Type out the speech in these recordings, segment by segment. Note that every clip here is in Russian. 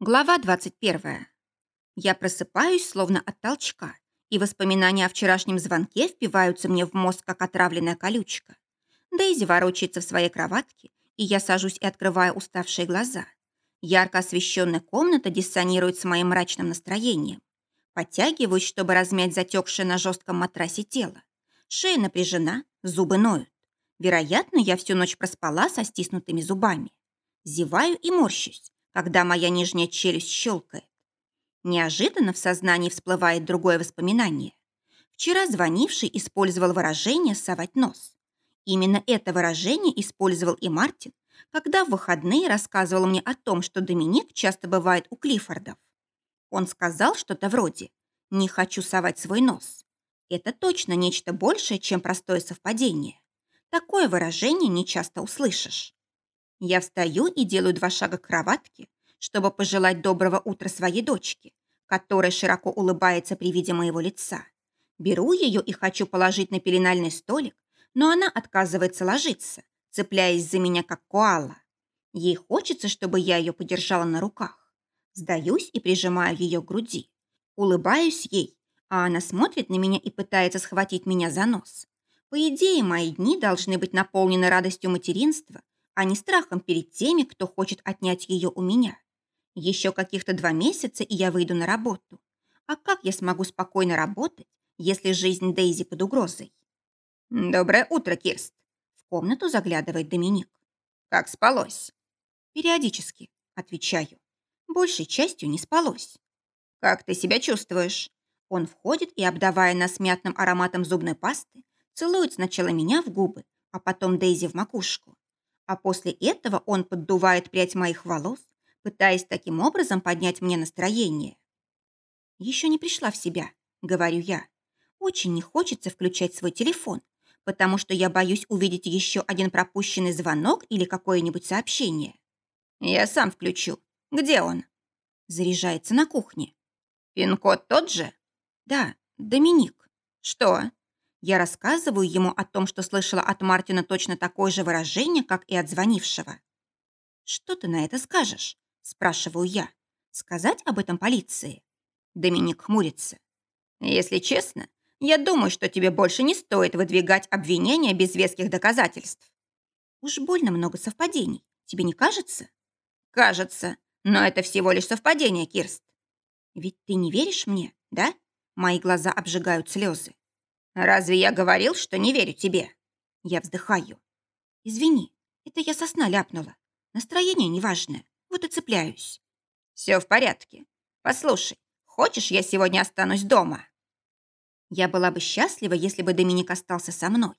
Глава 21. Я просыпаюсь, словно от толчка, и воспоминания о вчерашнем звонке впиваются мне в мозг, как отравленная колючка. Дейзи ворочается в своей кроватке, и я сажусь и открываю уставшие глаза. Ярко освещенная комната диссонирует с моим мрачным настроением. Подтягиваюсь, чтобы размять затекшее на жестком матрасе тело. Шея напряжена, зубы ноют. Вероятно, я всю ночь проспала со стиснутыми зубами. Зеваю и морщусь когда моя нижняя челюсть щелкает. Неожиданно в сознании всплывает другое воспоминание. Вчера звонивший использовал выражение «совать нос». Именно это выражение использовал и Мартин, когда в выходные рассказывал мне о том, что Доминик часто бывает у Клиффордов. Он сказал что-то вроде «не хочу совать свой нос». Это точно нечто большее, чем простое совпадение. Такое выражение не часто услышишь. Я встаю и делаю два шага к кроватке, чтобы пожелать доброго утра своей дочке, которая широко улыбается при виде моего лица. Беру ее и хочу положить на пеленальный столик, но она отказывается ложиться, цепляясь за меня, как коала. Ей хочется, чтобы я ее подержала на руках. Сдаюсь и прижимаю ее к груди. Улыбаюсь ей, а она смотрит на меня и пытается схватить меня за нос. По идее, мои дни должны быть наполнены радостью материнства а не страхом перед теми, кто хочет отнять ее у меня. Еще каких-то два месяца, и я выйду на работу. А как я смогу спокойно работать, если жизнь Дейзи под угрозой? «Доброе утро, Кирст!» В комнату заглядывает Доминик. «Как спалось?» «Периодически», — отвечаю. «Большей частью не спалось». «Как ты себя чувствуешь?» Он входит и, обдавая нас мятным ароматом зубной пасты, целует сначала меня в губы, а потом Дейзи в макушку. А после этого он поддувает прядь моих волос, пытаясь таким образом поднять мне настроение. «Еще не пришла в себя», — говорю я. «Очень не хочется включать свой телефон, потому что я боюсь увидеть еще один пропущенный звонок или какое-нибудь сообщение». «Я сам включу. Где он?» Заряжается на кухне. «Пин-код тот же?» «Да, Доминик». «Что?» Я рассказываю ему о том, что слышала от Мартина точно такое же выражение, как и от звонившего. «Что ты на это скажешь?» – спрашиваю я. «Сказать об этом полиции?» Доминик хмурится. «Если честно, я думаю, что тебе больше не стоит выдвигать обвинения без веских доказательств». «Уж больно много совпадений. Тебе не кажется?» «Кажется. Но это всего лишь совпадение, Кирст». «Ведь ты не веришь мне, да?» Мои глаза обжигают слезы. «Разве я говорил, что не верю тебе?» Я вздыхаю. «Извини, это я со сна ляпнула. Настроение неважное, вот и цепляюсь». «Все в порядке. Послушай, хочешь, я сегодня останусь дома?» Я была бы счастлива, если бы Доминик остался со мной.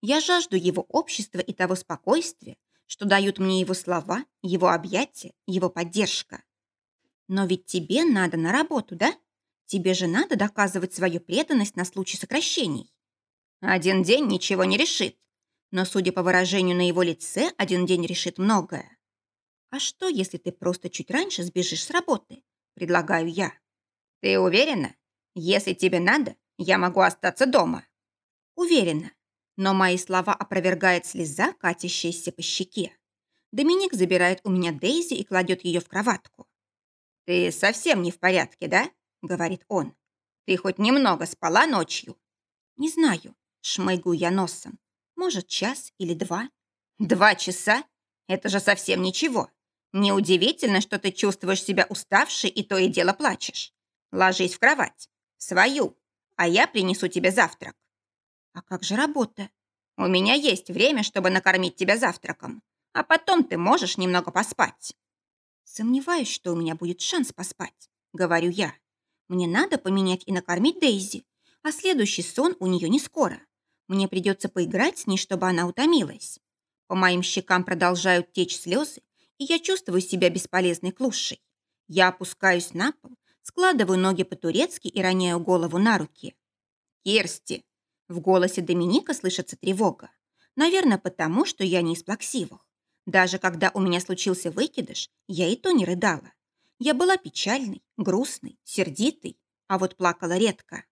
Я жажду его общества и того спокойствия, что дают мне его слова, его объятия, его поддержка. Но ведь тебе надо на работу, да? Тебе же надо доказывать свою преданность на случай сокращений. Один день ничего не решит. Но, судя по выражению на его лице, один день решит многое. А что, если ты просто чуть раньше сбежишь с работы? Предлагаю я. Ты уверена? Если тебе надо, я могу остаться дома. Уверена. Но мои слова опровергает слеза, катящаяся по щеке. Доминик забирает у меня Дейзи и кладет ее в кроватку. «Ты совсем не в порядке, да?» — говорит он. «Ты хоть немного спала ночью?» «Не знаю», — шмыгаю я носом. «Может, час или два?» «Два часа? Это же совсем ничего. Неудивительно, что ты чувствуешь себя уставшей и то и дело плачешь. Ложись в кровать. Свою. А я принесу тебе завтрак». «А как же работа?» «У меня есть время, чтобы накормить тебя завтраком. А потом ты можешь немного поспать». «Сомневаюсь, что у меня будет шанс поспать», — говорю я. Мне надо поменять и накормить Дейзи, а следующий сон у нее не скоро. Мне придется поиграть с ней, чтобы она утомилась. По моим щекам продолжают течь слезы, и я чувствую себя бесполезной клушей. Я опускаюсь на пол, складываю ноги по-турецки и роняю голову на руки. «Кирсти!» В голосе Доминика слышится тревога. Наверное, потому, что я не из плаксивых. Даже когда у меня случился выкидыш, я и то не рыдала. Я была печальной, грустной, сердитой, а вот плакала редко.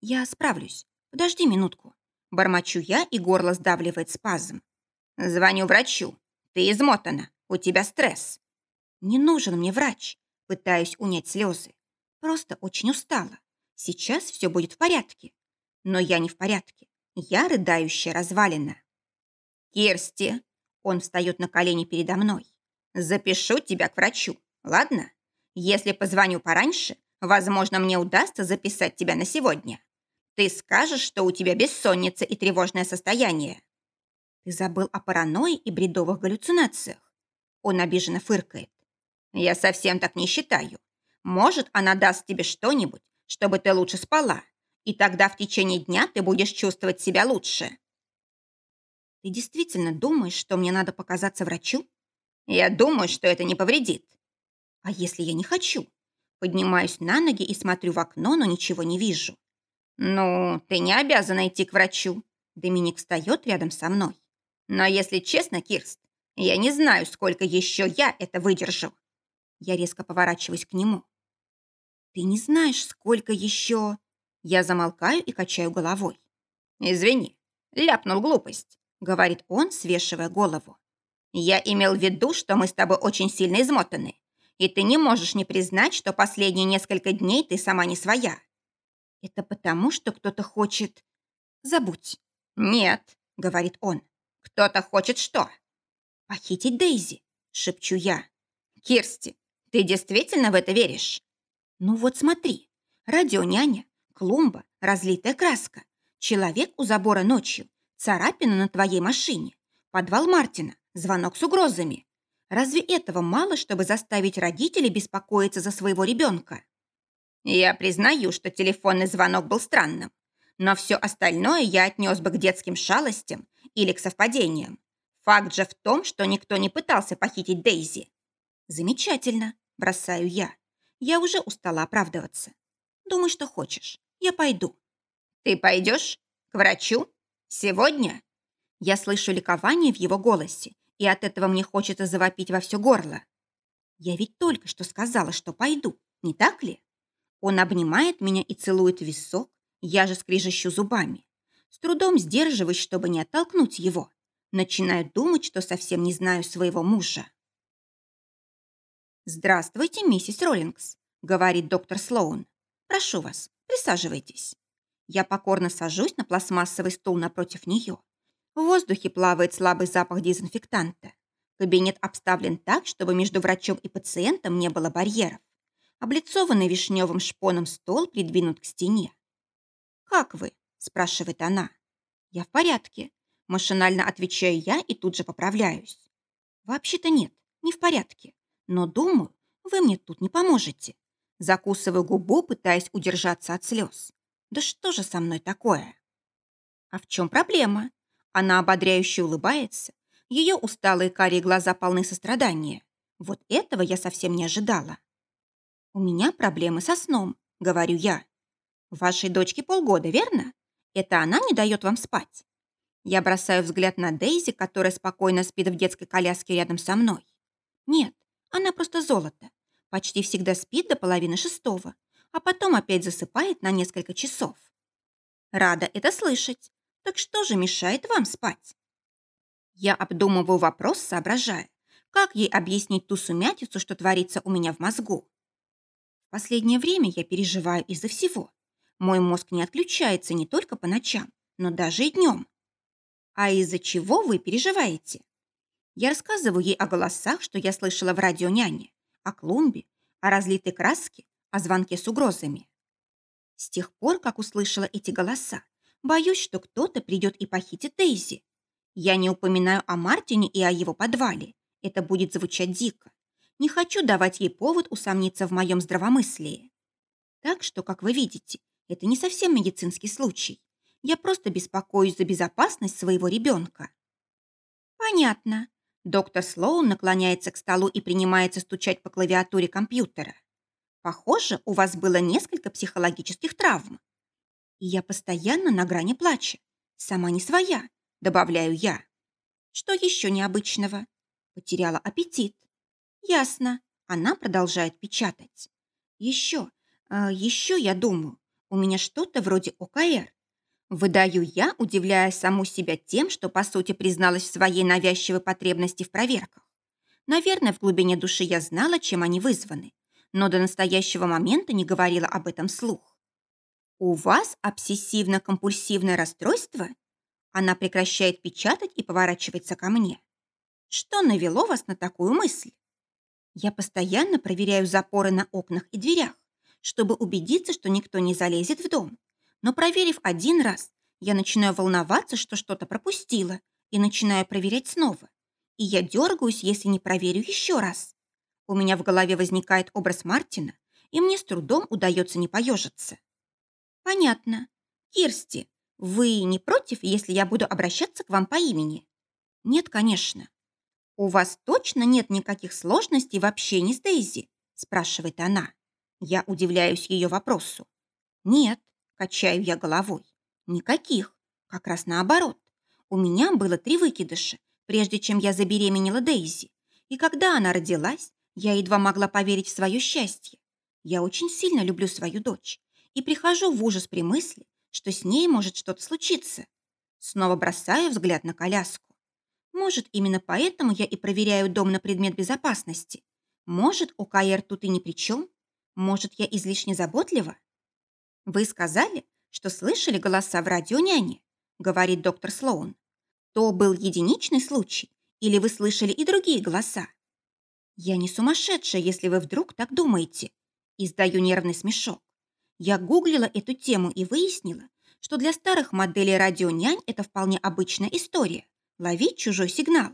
Я справлюсь. Подожди минутку. Бормочу я, и горло сдавливает спазм. Звоню врачу. Ты измотана. У тебя стресс. Не нужен мне врач. Пытаюсь унять слезы. Просто очень устала. Сейчас все будет в порядке. Но я не в порядке. Я рыдающая развалина. «Кирсти!» Он встает на колени передо мной. «Запишу тебя к врачу, ладно? Если позвоню пораньше, возможно, мне удастся записать тебя на сегодня. Ты скажешь, что у тебя бессонница и тревожное состояние». «Ты забыл о паранойи и бредовых галлюцинациях». Он обиженно фыркает. «Я совсем так не считаю. Может, она даст тебе что-нибудь, чтобы ты лучше спала, и тогда в течение дня ты будешь чувствовать себя лучше». «Ты действительно думаешь, что мне надо показаться врачу?» «Я думаю, что это не повредит». «А если я не хочу?» Поднимаюсь на ноги и смотрю в окно, но ничего не вижу. «Ну, ты не обязана идти к врачу». Доминик встает рядом со мной. «Но если честно, Кирст, я не знаю, сколько еще я это выдержу». Я резко поворачиваюсь к нему. «Ты не знаешь, сколько еще...» Я замолкаю и качаю головой. «Извини, ляпнул глупость», — говорит он, свешивая голову. «Я имел в виду, что мы с тобой очень сильно измотаны, и ты не можешь не признать, что последние несколько дней ты сама не своя. Это потому, что кто-то хочет... Забудь. Нет, говорит он. Кто-то хочет что? Похитить Дейзи, шепчу я. Кирсти, ты действительно в это веришь? Ну вот смотри. Радионяня, клумба, разлитая краска, человек у забора ночью, царапина на твоей машине, подвал Мартина, звонок с угрозами. Разве этого мало, чтобы заставить родителей беспокоиться за своего ребенка? Я признаю, что телефонный звонок был странным, но все остальное я отнес бы к детским шалостям или к совпадениям. Факт же в том, что никто не пытался похитить Дейзи. Замечательно, бросаю я. Я уже устала оправдываться. Думай, что хочешь. Я пойду. Ты пойдешь? К врачу? Сегодня? Я слышу ликование в его голосе, и от этого мне хочется завопить во все горло. Я ведь только что сказала, что пойду, не так ли? Он обнимает меня и целует висок, я же скрижещу зубами. С трудом сдерживаюсь, чтобы не оттолкнуть его. Начинаю думать, что совсем не знаю своего мужа. «Здравствуйте, миссис Роллингс», — говорит доктор Слоун. «Прошу вас, присаживайтесь». Я покорно сажусь на пластмассовый стул напротив нее. В воздухе плавает слабый запах дезинфектанта. Кабинет обставлен так, чтобы между врачом и пациентом не было барьеров. Облицованный вишневым шпоном стол придвинут к стене. «Как вы?» – спрашивает она. «Я в порядке». Машинально отвечаю я и тут же поправляюсь. «Вообще-то нет, не в порядке. Но думаю, вы мне тут не поможете». Закусываю губу, пытаясь удержаться от слез. «Да что же со мной такое?» «А в чем проблема?» Она ободряюще улыбается. Ее усталые карие глаза полны сострадания. Вот этого я совсем не ожидала. «У меня проблемы со сном», — говорю я. «Вашей дочке полгода, верно? Это она не дает вам спать?» Я бросаю взгляд на Дейзи, которая спокойно спит в детской коляске рядом со мной. Нет, она просто золото. Почти всегда спит до половины шестого, а потом опять засыпает на несколько часов. Рада это слышать. Так что же мешает вам спать? Я обдумываю вопрос, соображая, как ей объяснить ту сумятицу, что творится у меня в мозгу. В последнее время я переживаю из-за всего. Мой мозг не отключается не только по ночам, но даже и днем. А из-за чего вы переживаете? Я рассказываю ей о голосах, что я слышала в радио няне, о клумбе, о разлитой краске, о звонке с угрозами. С тех пор, как услышала эти голоса, боюсь, что кто-то придет и похитит Дейзи. Я не упоминаю о Мартине и о его подвале. Это будет звучать дико. Не хочу давать ей повод усомниться в моем здравомыслии. Так что, как вы видите, это не совсем медицинский случай. Я просто беспокоюсь за безопасность своего ребенка. Понятно. Доктор Слоун наклоняется к столу и принимается стучать по клавиатуре компьютера. Похоже, у вас было несколько психологических травм. И я постоянно на грани плача. Сама не своя, добавляю я. Что еще необычного? Потеряла аппетит. Ясно. Она продолжает печатать. Еще, э, еще я думаю, у меня что-то вроде ОКР. Выдаю я, удивляя саму себя тем, что по сути призналась в своей навязчивой потребности в проверках. Наверное, в глубине души я знала, чем они вызваны. но до настоящего момента не говорила об этом вслух. «У вас обсессивно-компульсивное расстройство?» Она прекращает печатать и поворачивается ко мне. «Что навело вас на такую мысль?» Я постоянно проверяю запоры на окнах и дверях, чтобы убедиться, что никто не залезет в дом. Но проверив один раз, я начинаю волноваться, что что-то пропустила, и начинаю проверять снова. И я дергаюсь, если не проверю еще раз. У меня в голове возникает образ Мартина, и мне с трудом удается не поежиться. Понятно. Кирсти, вы не против, если я буду обращаться к вам по имени? Нет, конечно. У вас точно нет никаких сложностей в общении с Дейзи? Спрашивает она. Я удивляюсь ее вопросу. Нет, качаю я головой. Никаких. Как раз наоборот. У меня было три выкидыша, прежде чем я забеременела Дейзи. И когда она родилась, я едва могла поверить в свое счастье. Я очень сильно люблю свою дочь и прихожу в ужас при мысли, что с ней может что-то случиться. Снова бросаю взгляд на коляску. Может, именно поэтому я и проверяю дом на предмет безопасности. Может, ОКР тут и ни при чем? Может, я излишне заботлива? Вы сказали, что слышали голоса в радио няни, говорит доктор Слоун. То был единичный случай, или вы слышали и другие голоса? Я не сумасшедшая, если вы вдруг так думаете. Издаю нервный смешок. Я гуглила эту тему и выяснила, что для старых моделей радионянь это вполне обычная история – ловить чужой сигнал.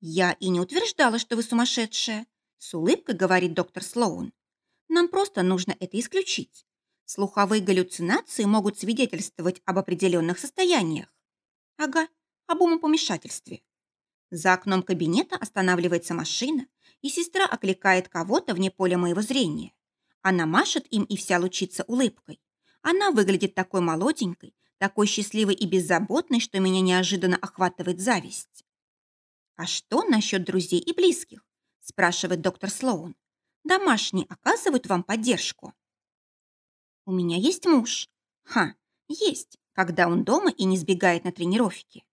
Я и не утверждала, что вы сумасшедшая, с улыбкой говорит доктор Слоун. Нам просто нужно это исключить. Слуховые галлюцинации могут свидетельствовать об определенных состояниях. Ага, об умопомешательстве. За окном кабинета останавливается машина, и сестра окликает кого-то вне поля моего зрения. Она машет им и вся лучится улыбкой. Она выглядит такой молоденькой, такой счастливой и беззаботной, что меня неожиданно охватывает зависть. «А что насчет друзей и близких?» спрашивает доктор Слоун. Домашние оказывают вам поддержку? У меня есть муж. Ха, есть, когда он дома и не сбегает на тренировки.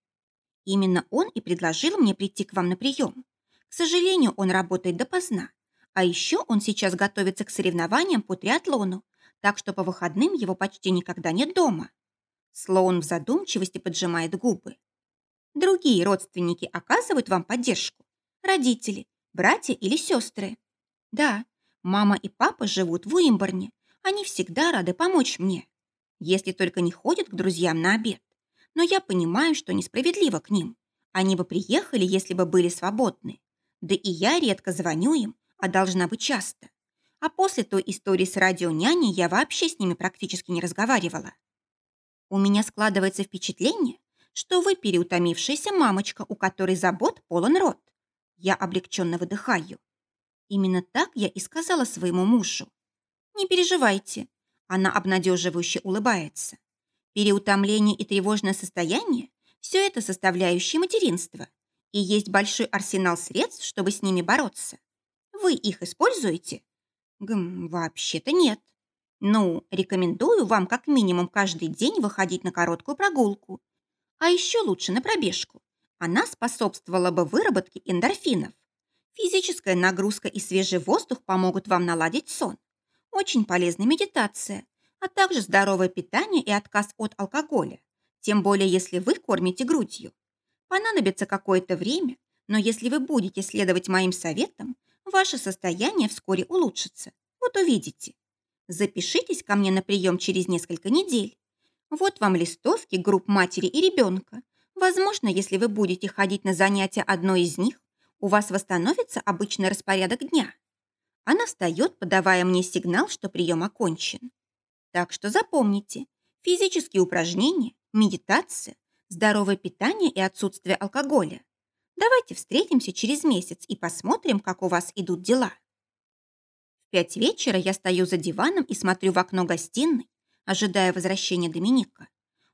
Именно он и предложил мне прийти к вам на прием. К сожалению, он работает допоздна. А еще он сейчас готовится к соревнованиям по триатлону, так что по выходным его почти никогда нет дома. Слоун в задумчивости поджимает губы. Другие родственники оказывают вам поддержку? Родители, братья или сестры? Да, мама и папа живут в Уимборне. Они всегда рады помочь мне. Если только не ходят к друзьям на обед. Но я понимаю, что несправедливо к ним. Они бы приехали, если бы были свободны. Да и я редко звоню им, а должна быть часто. А после той истории с радионяней я вообще с ними практически не разговаривала. У меня складывается впечатление, что вы переутомившаяся мамочка, у которой забот полон рот. Я облегченно выдыхаю. Именно так я и сказала своему мужу. «Не переживайте». Она обнадеживающе улыбается. Переутомление и тревожное состояние – все это составляющие материнства. И есть большой арсенал средств, чтобы с ними бороться. Вы их используете? Гм, вообще-то нет. Ну, рекомендую вам как минимум каждый день выходить на короткую прогулку. А еще лучше на пробежку. Она способствовала бы выработке эндорфинов. Физическая нагрузка и свежий воздух помогут вам наладить сон. Очень полезна медитация, а также здоровое питание и отказ от алкоголя. Тем более, если вы кормите грудью. Понадобится какое-то время, но если вы будете следовать моим советам, ваше состояние вскоре улучшится. Вот увидите. Запишитесь ко мне на прием через несколько недель. Вот вам листовки групп матери и ребенка. Возможно, если вы будете ходить на занятия одной из них, у вас восстановится обычный распорядок дня. Она встает, подавая мне сигнал, что прием окончен. Так что запомните, физические упражнения, медитация, здоровое питание и отсутствие алкоголя. Давайте встретимся через месяц и посмотрим, как у вас идут дела. В пять вечера я стою за диваном и смотрю в окно гостиной, ожидая возвращения Доминика.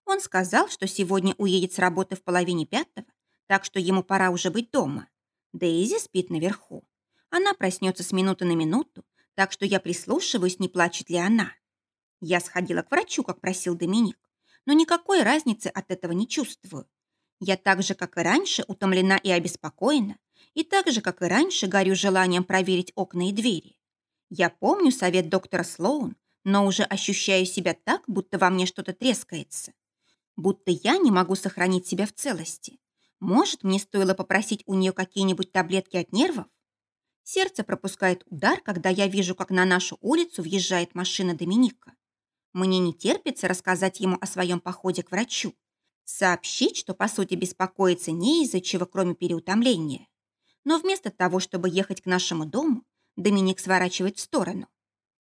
Он сказал, что сегодня уедет с работы в половине пятого, так что ему пора уже быть дома. Дейзи спит наверху. Она проснется с минуты на минуту, так что я прислушиваюсь, не плачет ли она. Я сходила к врачу, как просил Доминик, но никакой разницы от этого не чувствую. Я так же, как и раньше, утомлена и обеспокоена, и так же, как и раньше, горю желанием проверить окна и двери. Я помню совет доктора Слоун, но уже ощущаю себя так, будто во мне что-то трескается. Будто я не могу сохранить себя в целости. Может, мне стоило попросить у нее какие-нибудь таблетки от нервов? Сердце пропускает удар, когда я вижу, как на нашу улицу въезжает машина Доминика. Мне не терпится рассказать ему о своем походе к врачу. Сообщить, что, по сути, беспокоиться не из-за чего, кроме переутомления. Но вместо того, чтобы ехать к нашему дому, Доминик сворачивает в сторону.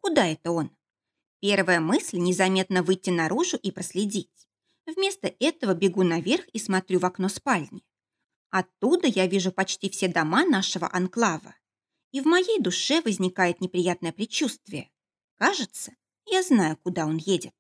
Куда это он? Первая мысль – незаметно выйти наружу и проследить. Вместо этого бегу наверх и смотрю в окно спальни. Оттуда я вижу почти все дома нашего анклава. И в моей душе возникает неприятное предчувствие. Кажется, я знаю, куда он едет.